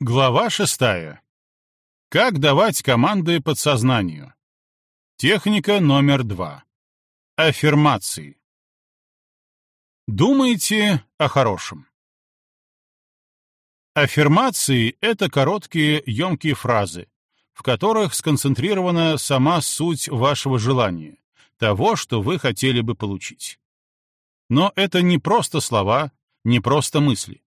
Глава шестая. Как давать команды подсознанию? Техника номер два. Аффирмации. Думайте о хорошем. Аффирмации — это короткие, емкие фразы, в которых сконцентрирована сама суть вашего желания, того, что вы хотели бы получить. Но это не просто слова, не просто мысли.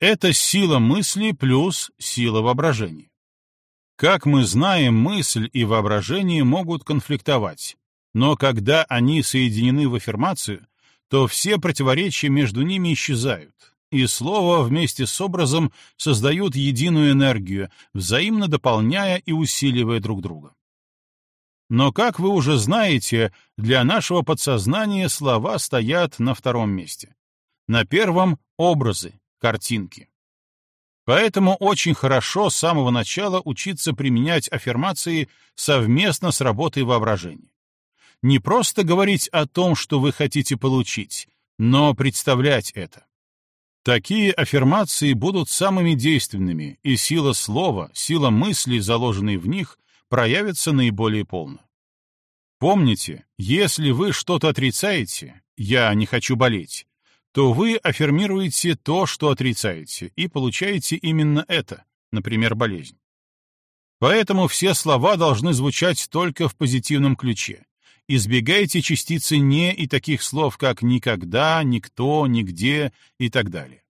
Это сила мысли плюс сила воображения. Как мы знаем, мысль и воображение могут конфликтовать, но когда они соединены в аффирмацию, то все противоречия между ними исчезают, и слово вместе с образом создают единую энергию, взаимно дополняя и усиливая друг друга. Но, как вы уже знаете, для нашего подсознания слова стоят на втором месте. На первом — образы, картинки. Поэтому очень хорошо с самого начала учиться применять аффирмации совместно с работой воображения. Не просто говорить о том, что вы хотите получить, но представлять это. Такие аффирмации будут самыми действенными, и сила слова, сила мысли, заложенной в них, проявится наиболее полно. Помните, если вы что-то отрицаете, «я не хочу болеть», то вы аффирмируете то, что отрицаете, и получаете именно это, например, болезнь. Поэтому все слова должны звучать только в позитивном ключе. Избегайте частицы «не» и таких слов, как «никогда», «никто», «нигде» и так далее.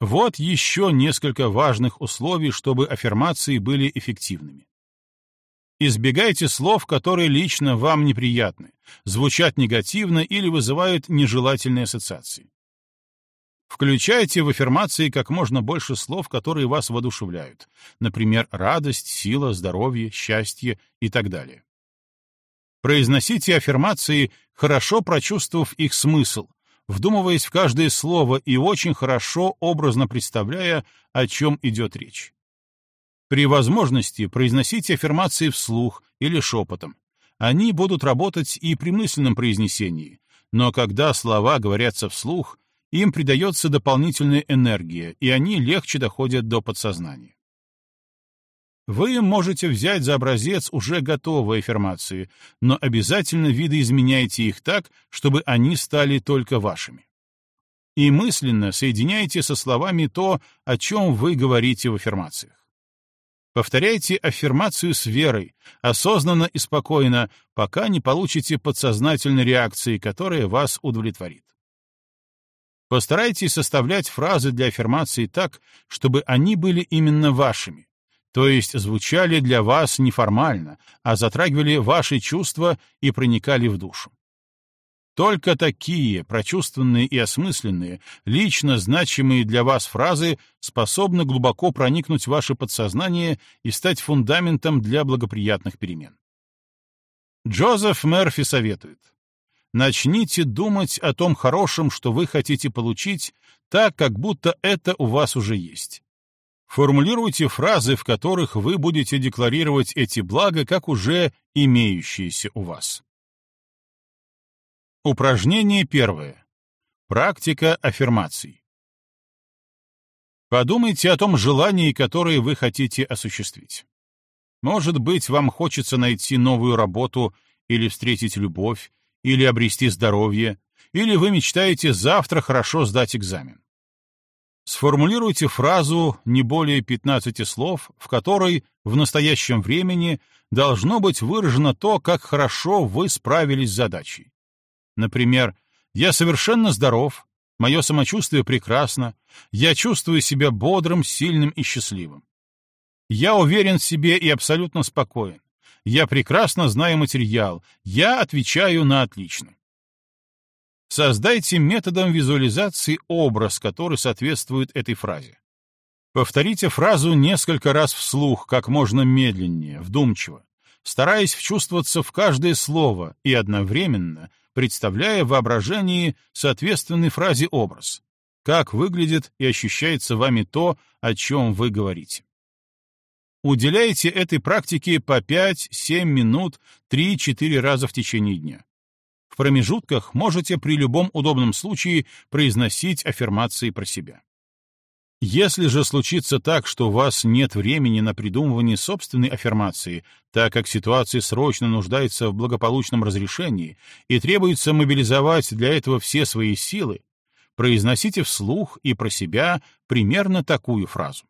Вот еще несколько важных условий, чтобы аффирмации были эффективными. Избегайте слов, которые лично вам неприятны, звучат негативно или вызывают нежелательные ассоциации. Включайте в аффирмации как можно больше слов, которые вас воодушевляют, например, радость, сила, здоровье, счастье и так далее. Произносите аффирмации, хорошо прочувствовав их смысл, вдумываясь в каждое слово и очень хорошо образно представляя, о чем идет речь. При возможности произносите аффирмации вслух или шепотом. Они будут работать и при мысленном произнесении, но когда слова говорятся вслух, им придается дополнительная энергия, и они легче доходят до подсознания. Вы можете взять за образец уже готовые аффирмации, но обязательно видоизменяйте их так, чтобы они стали только вашими. И мысленно соединяйте со словами то, о чем вы говорите в аффирмациях. Повторяйте аффирмацию с верой, осознанно и спокойно, пока не получите подсознательной реакции, которая вас удовлетворит. Постарайтесь составлять фразы для аффирмации так, чтобы они были именно вашими, то есть звучали для вас неформально, а затрагивали ваши чувства и проникали в душу. Только такие, прочувственные и осмысленные, лично значимые для вас фразы способны глубоко проникнуть в ваше подсознание и стать фундаментом для благоприятных перемен. Джозеф Мерфи советует. Начните думать о том хорошем, что вы хотите получить, так, как будто это у вас уже есть. Формулируйте фразы, в которых вы будете декларировать эти блага как уже имеющиеся у вас. Упражнение первое. Практика аффирмаций. Подумайте о том желании, которое вы хотите осуществить. Может быть, вам хочется найти новую работу или встретить любовь, или обрести здоровье, или вы мечтаете завтра хорошо сдать экзамен. Сформулируйте фразу не более 15 слов, в которой в настоящем времени должно быть выражено то, как хорошо вы справились с задачей. Например, «Я совершенно здоров», «Мое самочувствие прекрасно», «Я чувствую себя бодрым, сильным и счастливым». «Я уверен в себе и абсолютно спокоен», «Я прекрасно знаю материал», «Я отвечаю на отлично». Создайте методом визуализации образ, который соответствует этой фразе. Повторите фразу несколько раз вслух, как можно медленнее, вдумчиво, стараясь вчувствоваться в каждое слово и одновременно представляя в воображении соответственной фразе образ, как выглядит и ощущается вами то, о чем вы говорите. Уделяйте этой практике по 5-7 минут 3-4 раза в течение дня. В промежутках можете при любом удобном случае произносить аффирмации про себя. Если же случится так, что у вас нет времени на придумывание собственной аффирмации, так как ситуация срочно нуждается в благополучном разрешении и требуется мобилизовать для этого все свои силы, произносите вслух и про себя примерно такую фразу.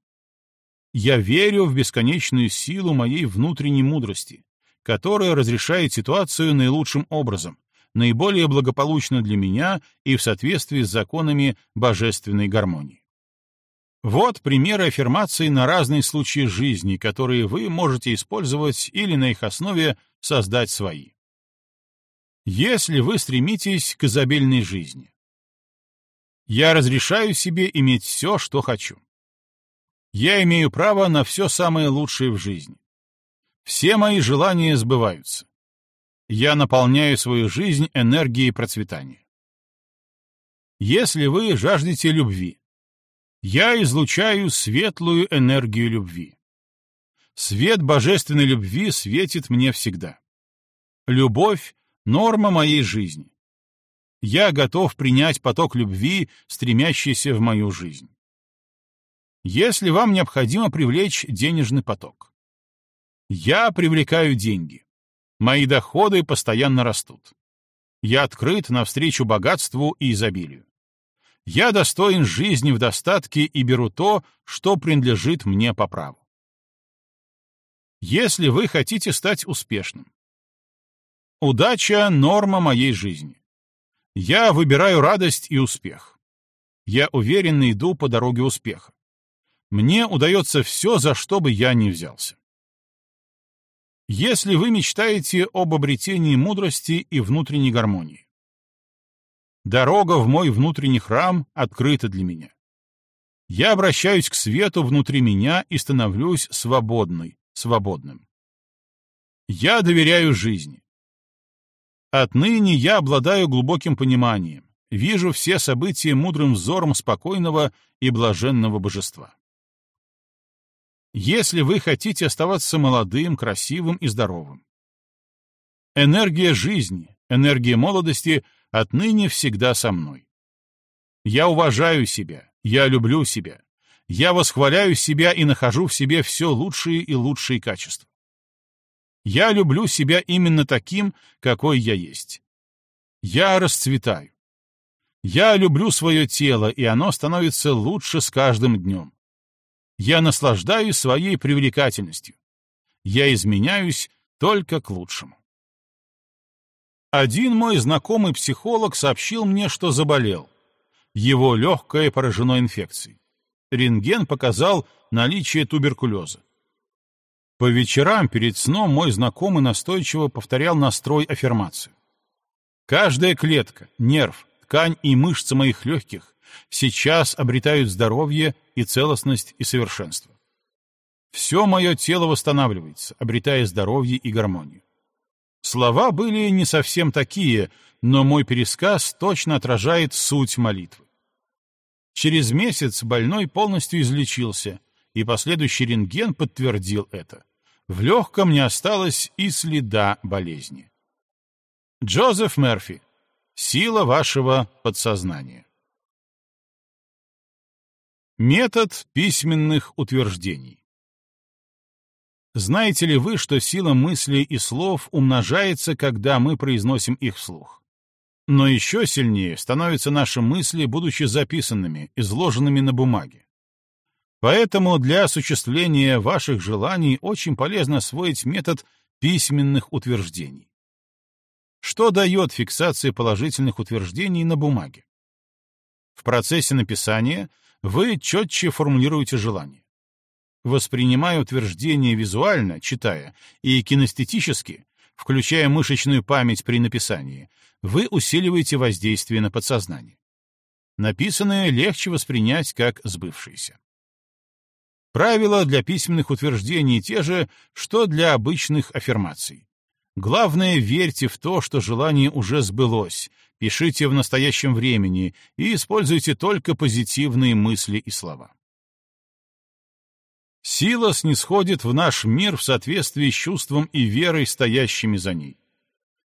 «Я верю в бесконечную силу моей внутренней мудрости, которая разрешает ситуацию наилучшим образом, наиболее благополучно для меня и в соответствии с законами божественной гармонии. Вот примеры аффирмаций на разные случаи жизни, которые вы можете использовать или на их основе создать свои. Если вы стремитесь к изобильной жизни. Я разрешаю себе иметь все, что хочу. Я имею право на все самое лучшее в жизни. Все мои желания сбываются. Я наполняю свою жизнь энергией процветания. Если вы жаждете любви, я излучаю светлую энергию любви. Свет божественной любви светит мне всегда. Любовь — норма моей жизни. Я готов принять поток любви, стремящийся в мою жизнь. Если вам необходимо привлечь денежный поток. Я привлекаю деньги. Мои доходы постоянно растут. Я открыт навстречу богатству и изобилию. Я достоин жизни в достатке и беру то, что принадлежит мне по праву. Если вы хотите стать успешным. Удача — норма моей жизни. Я выбираю радость и успех. Я уверенно иду по дороге успеха. Мне удается все, за что бы я ни взялся. Если вы мечтаете об обретении мудрости и внутренней гармонии. Дорога в мой внутренний храм открыта для меня. Я обращаюсь к свету внутри меня и становлюсь свободной, свободным. Я доверяю жизни. Отныне я обладаю глубоким пониманием, вижу все события мудрым взором спокойного и блаженного божества. Если вы хотите оставаться молодым, красивым и здоровым. Энергия жизни, энергия молодости отныне всегда со мной. Я уважаю себя, я люблю себя, я восхваляю себя и нахожу в себе все лучшие и лучшие качества. Я люблю себя именно таким, какой я есть. Я расцветаю. Я люблю свое тело, и оно становится лучше с каждым днем. Я наслаждаюсь своей привлекательностью. Я изменяюсь только к лучшему. Один мой знакомый психолог сообщил мне, что заболел. Его легкое поражено инфекцией. Рентген показал наличие туберкулеза. По вечерам перед сном мой знакомый настойчиво повторял настрой аффирмацию. Каждая клетка, нерв, ткань и мышцы моих легких сейчас обретают здоровье и целостность и совершенство. Все мое тело восстанавливается, обретая здоровье и гармонию. Слова были не совсем такие, но мой пересказ точно отражает суть молитвы. Через месяц больной полностью излечился, и последующий рентген подтвердил это. В легком не осталось и следа болезни. Джозеф Мерфи. Сила вашего подсознания. Метод письменных утверждений. Знаете ли вы, что сила мыслей и слов умножается, когда мы произносим их вслух? Но еще сильнее становятся наши мысли, будучи записанными, изложенными на бумаге. Поэтому для осуществления ваших желаний очень полезно освоить метод письменных утверждений. Что дает фиксация положительных утверждений на бумаге? В процессе написания вы четче формулируете желание. Воспринимая утверждение визуально, читая, и кинестетически, включая мышечную память при написании, вы усиливаете воздействие на подсознание. Написанное легче воспринять как сбывшееся. Правила для письменных утверждений те же, что для обычных аффирмаций. Главное, верьте в то, что желание уже сбылось, пишите в настоящем времени и используйте только позитивные мысли и слова. Сила снисходит в наш мир в соответствии с чувством и верой, стоящими за ней.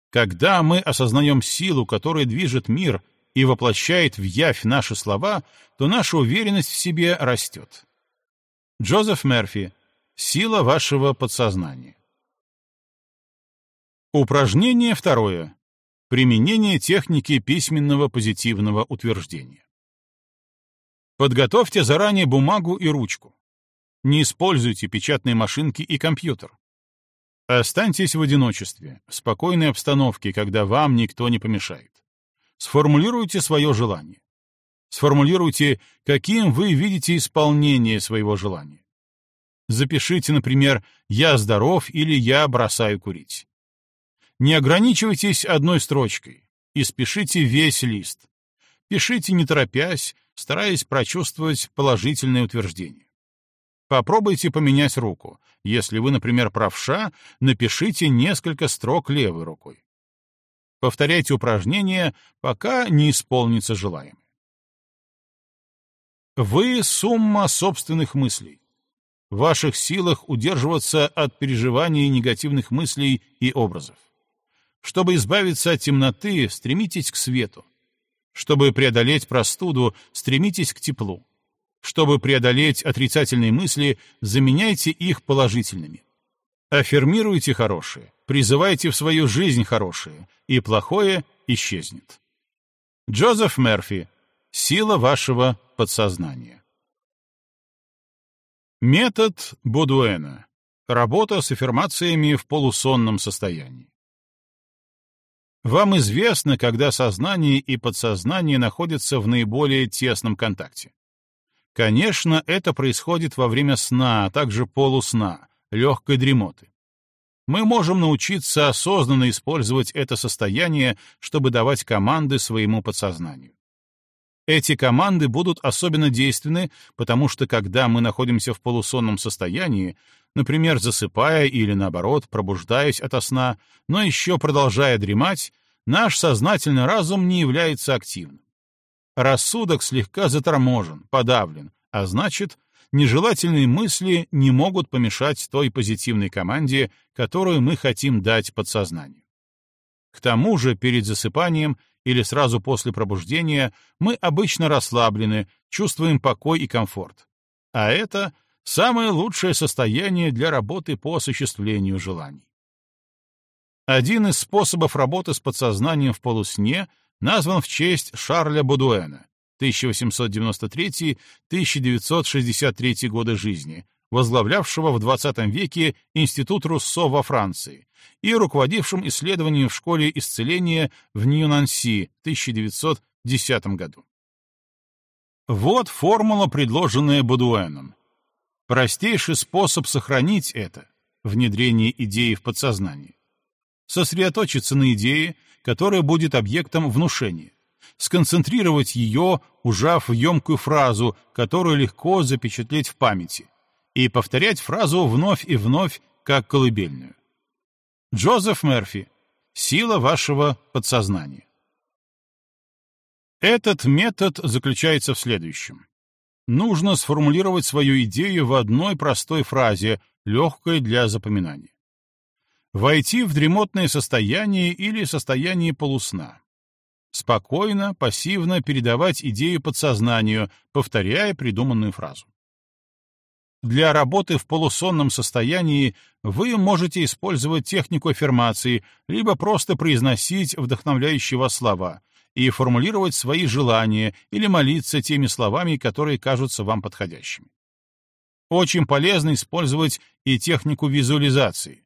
Когда мы осознаем силу, которая движет мир, и воплощает в явь наши слова, то наша уверенность в себе растет. Джозеф Мерфи. Сила вашего подсознания. Упражнение второе. Применение техники письменного позитивного утверждения. Подготовьте заранее бумагу и ручку. Не используйте печатные машинки и компьютер. Останьтесь в одиночестве, в спокойной обстановке, когда вам никто не помешает. Сформулируйте свое желание. Сформулируйте, каким вы видите исполнение своего желания. Запишите, например, «Я здоров» или «Я бросаю курить». Не ограничивайтесь одной строчкой и спешите весь лист. Пишите не торопясь, стараясь прочувствовать положительное утверждение. Попробуйте поменять руку. Если вы, например, правша, напишите несколько строк левой рукой. Повторяйте упражнение, пока не исполнится желаемое. Вы — сумма собственных мыслей. В ваших силах удерживаться от переживаний негативных мыслей и образов. Чтобы избавиться от темноты, стремитесь к свету. Чтобы преодолеть простуду, стремитесь к теплу. Чтобы преодолеть отрицательные мысли, заменяйте их положительными. Аффирмируйте хорошее, призывайте в свою жизнь хорошее, и плохое исчезнет. Джозеф Мерфи. Сила вашего подсознания. Метод Бодуэна. Работа с аффирмациями в полусонном состоянии. Вам известно, когда сознание и подсознание находятся в наиболее тесном контакте. Конечно, это происходит во время сна, а также полусна, легкой дремоты. Мы можем научиться осознанно использовать это состояние, чтобы давать команды своему подсознанию. Эти команды будут особенно действенны, потому что когда мы находимся в полусонном состоянии, например, засыпая или, наоборот, пробуждаясь ото сна, но еще продолжая дремать, наш сознательный разум не является активным. Рассудок слегка заторможен, подавлен, а значит, нежелательные мысли не могут помешать той позитивной команде, которую мы хотим дать подсознанию. К тому же перед засыпанием или сразу после пробуждения мы обычно расслаблены, чувствуем покой и комфорт. А это самое лучшее состояние для работы по осуществлению желаний. Один из способов работы с подсознанием в полусне назван в честь Шарля Бодуэна 1893-1963 годы жизни, возглавлявшего в XX веке Институт Руссо во Франции и руководившим исследованием в школе исцеления в Нью-Нанси в 1910 году. Вот формула, предложенная Бодуэном. Простейший способ сохранить это — внедрение идеи в подсознание. Сосредоточиться на идее, которая будет объектом внушения, сконцентрировать ее, ужав в емкую фразу, которую легко запечатлеть в памяти, и повторять фразу вновь и вновь, как колыбельную. Джозеф Мерфи. Сила вашего подсознания. Этот метод заключается в следующем. Нужно сформулировать свою идею в одной простой фразе, легкой для запоминания войти в дремотное состояние или состояние полусна. Спокойно, пассивно передавать идею подсознанию, повторяя придуманную фразу. Для работы в полусонном состоянии вы можете использовать технику аффирмации, либо просто произносить вдохновляющие вас слова и формулировать свои желания или молиться теми словами, которые кажутся вам подходящими. Очень полезно использовать и технику визуализации,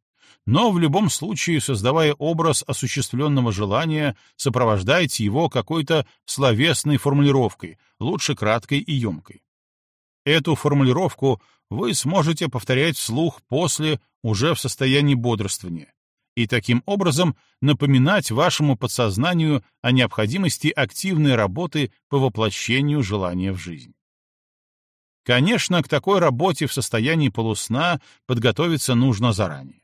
но в любом случае, создавая образ осуществленного желания, сопровождайте его какой-то словесной формулировкой, лучше краткой и емкой. Эту формулировку вы сможете повторять вслух после, уже в состоянии бодрствования, и таким образом напоминать вашему подсознанию о необходимости активной работы по воплощению желания в жизнь. Конечно, к такой работе в состоянии полусна подготовиться нужно заранее.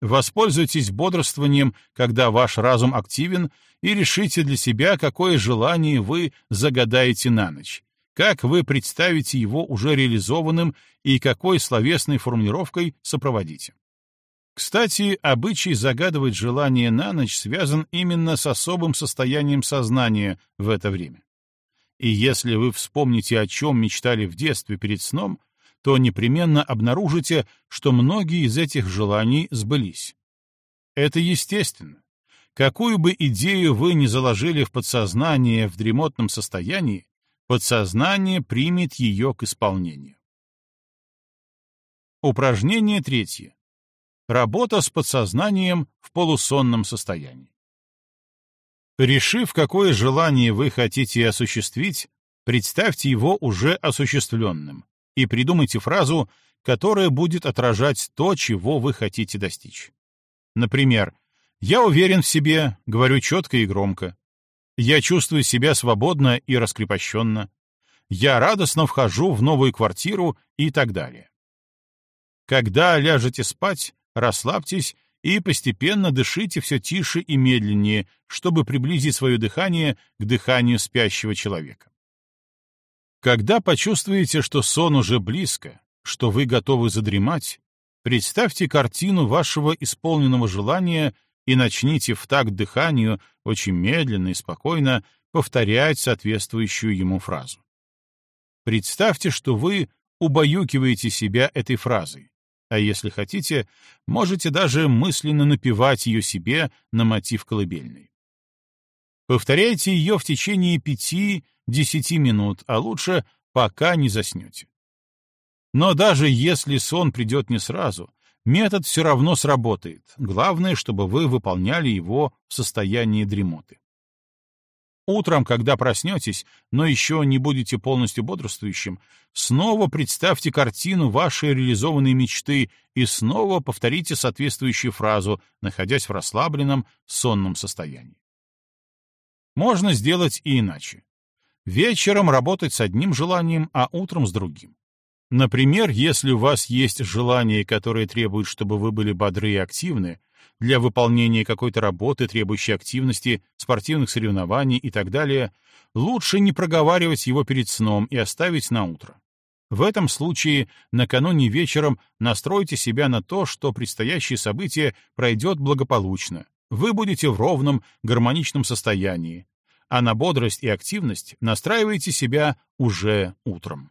Воспользуйтесь бодрствованием, когда ваш разум активен, и решите для себя, какое желание вы загадаете на ночь, как вы представите его уже реализованным и какой словесной формулировкой сопроводите. Кстати, обычай загадывать желание на ночь связан именно с особым состоянием сознания в это время. И если вы вспомните, о чем мечтали в детстве перед сном, то непременно обнаружите, что многие из этих желаний сбылись. Это естественно. Какую бы идею вы ни заложили в подсознание в дремотном состоянии, подсознание примет ее к исполнению. Упражнение третье. Работа с подсознанием в полусонном состоянии. Решив, какое желание вы хотите осуществить, представьте его уже осуществленным и придумайте фразу, которая будет отражать то, чего вы хотите достичь. Например, «Я уверен в себе», говорю четко и громко. «Я чувствую себя свободно и раскрепощенно». «Я радостно вхожу в новую квартиру» и так далее. Когда ляжете спать, расслабьтесь и постепенно дышите все тише и медленнее, чтобы приблизить свое дыхание к дыханию спящего человека. Когда почувствуете, что сон уже близко, что вы готовы задремать, представьте картину вашего исполненного желания и начните в такт дыханию очень медленно и спокойно повторять соответствующую ему фразу. Представьте, что вы убаюкиваете себя этой фразой, а если хотите, можете даже мысленно напевать ее себе на мотив колыбельной. Повторяйте ее в течение пяти-десяти минут, а лучше пока не заснете. Но даже если сон придет не сразу, метод все равно сработает. Главное, чтобы вы выполняли его в состоянии дремоты. Утром, когда проснетесь, но еще не будете полностью бодрствующим, снова представьте картину вашей реализованной мечты и снова повторите соответствующую фразу, находясь в расслабленном, сонном состоянии. Можно сделать и иначе. Вечером работать с одним желанием, а утром с другим. Например, если у вас есть желание, которое требует, чтобы вы были бодры и активны, для выполнения какой-то работы, требующей активности, спортивных соревнований и так далее, лучше не проговаривать его перед сном и оставить на утро. В этом случае накануне вечером настройте себя на то, что предстоящее событие пройдет благополучно, вы будете в ровном, гармоничном состоянии, а на бодрость и активность настраивайте себя уже утром.